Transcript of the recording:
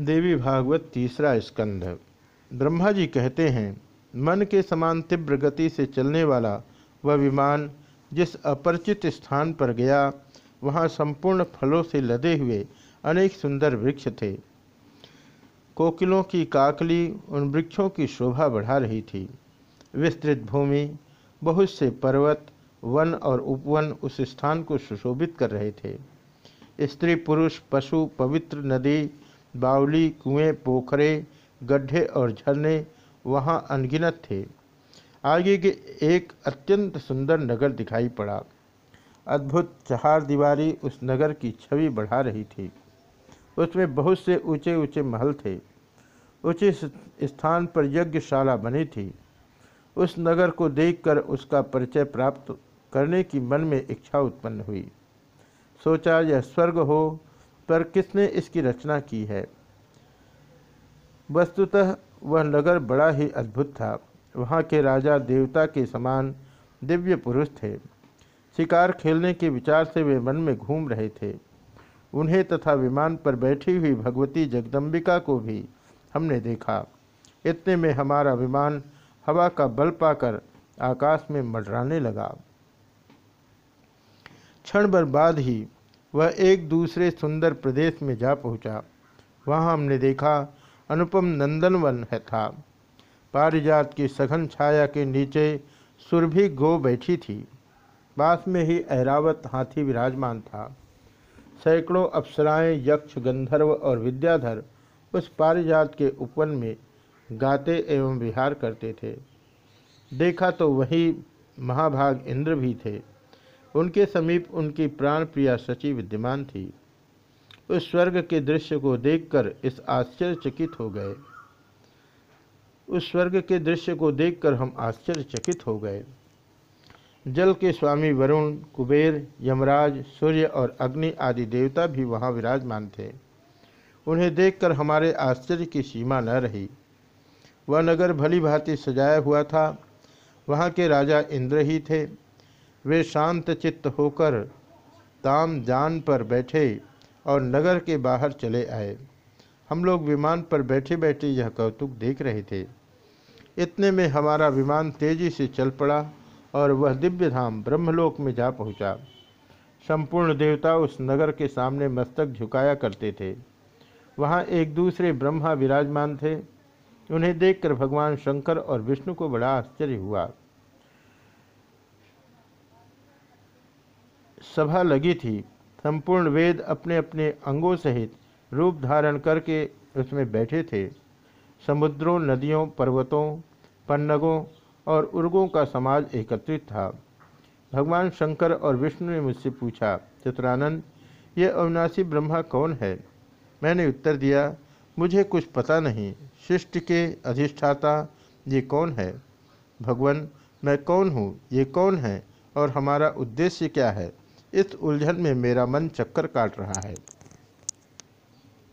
देवी भागवत तीसरा स्कंध। ब्रह्मा जी कहते हैं, मन के समान तीव्र गति से चलने वाला वह विमान जिस अपरिचित स्थान पर गया, वहाँ संपूर्ण फलों से लदे हुए अनेक सुंदर वृक्ष थे। कोकिलों की काकली उन वृक्षों की शोभा बढ़ा रही थी। विस्तृत भूमि, बहुत से पर्वत, वन और उपवन उस स्थान को सुशोभित कर रहे थे। स्त्री पुरुष, पशु, पवित्र नदी बावली, कुएँ, पोखरे, गड्ढे और झरने वहाँ अनगिनत थे। आगे के एक अत्यंत सुंदर नगर दिखाई पड़ा। अद्भुत चहार दीवारी उस नगर की छवि बढ़ा रही थी। उसमें बहुत से ऊँचे ऊँचे महल थे। ऊँचे स्थान पर यज्ञशाला बनी थी। उस नगर को देखकर उसका परिचय प्राप्त करने की मन में इच्छा उत्पन्न हुई। सोचा यह स्वर्ग हो पर किसने इसकी रचना की है? वस्तुतः वह नगर बड़ा ही अद्भुत था। वहाँ के राजा देवता के समान दिव्य पुरुष थे। शिकार खेलने के विचार से वे मन में घूम रहे थे। उन्हें तथा विमान पर बैठी हुई भगवती जगदम्बिका को भी हमने देखा। इतने में हमारा विमान हवा का बल पाकर आकाश में मडराने लगा। क्षण भर बाद ही वह एक दूसरे सुंदर प्रदेश में जा पहुँचा। वहाँ हमने देखा, अनुपम नंदनवन है था। पारिजात की सघन छाया के नीचे सुरभि गो बैठी थी। पास में ही ऐरावत हाथी विराजमान था। सैकड़ों अप्सराएँ, यक्ष, गंधर्व और विद्याधर उस पारिजात के उपवन में गाते एवं विहार करते थे। देखा तो वही महाभाग इंद्र भी थे। उनके समीप उनकी प्राण प्रिया सची विद्यमान थी। उस स्वर्ग के दृश्य को देखकर इस आश्चर्यचकित हो गए। उस स्वर्ग के दृश्य को देखकर हम आश्चर्यचकित हो गए। जल के स्वामी वरुण, कुबेर, यमराज, सूर्य और अग्नि आदि देवता भी वहाँ विराजमान थे। उन्हें देखकर हमारे आश्चर्य की सीमा न रही। वह नगर भली भांति सजाया हुआ था। वहाँ के राजा इंद्र ही थे। वे शांत चित्त होकर ताम जान पर बैठे और नगर के बाहर चले आए। हम लोग विमान पर बैठे बैठे यह कौतुक देख रहे थे। इतने में हमारा विमान तेज़ी से चल पड़ा और वह दिव्य धाम ब्रह्मलोक में जा पहुँचा। संपूर्ण देवता उस नगर के सामने मस्तक झुकाया करते थे। वहाँ एक दूसरे ब्रह्मा विराजमान थे। उन्हें देखकर भगवान शंकर और विष्णु को बड़ा आश्चर्य हुआ। सभा लगी थी। संपूर्ण वेद अपने अपने अंगों सहित रूप धारण करके उसमें बैठे थे। समुद्रों, नदियों, पर्वतों, पन्नगों और उर्गों का समाज एकत्रित था। भगवान शंकर और विष्णु ने मुझसे पूछा, चतुरानंद, ये अविनाशी ब्रह्मा कौन है? मैंने उत्तर दिया, मुझे कुछ पता नहीं। शिष्ट के अधिष्ठाता ये कौन है? भगवान, मैं कौन हूँ? ये कौन है? और हमारा उद्देश्य क्या है? इस उलझन में मेरा मन चक्कर काट रहा है।